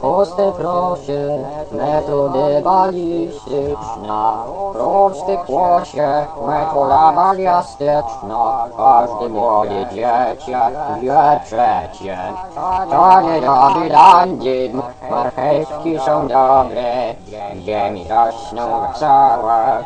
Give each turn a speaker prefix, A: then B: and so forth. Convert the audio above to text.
A: Chusty prosie, metody balistyczna, prosty kłosie, metoda baliastyczna, każdy młody dzieciak wie przecie. To nie dobry dandim, marchewki są dobre, ziemi rosną wesołe.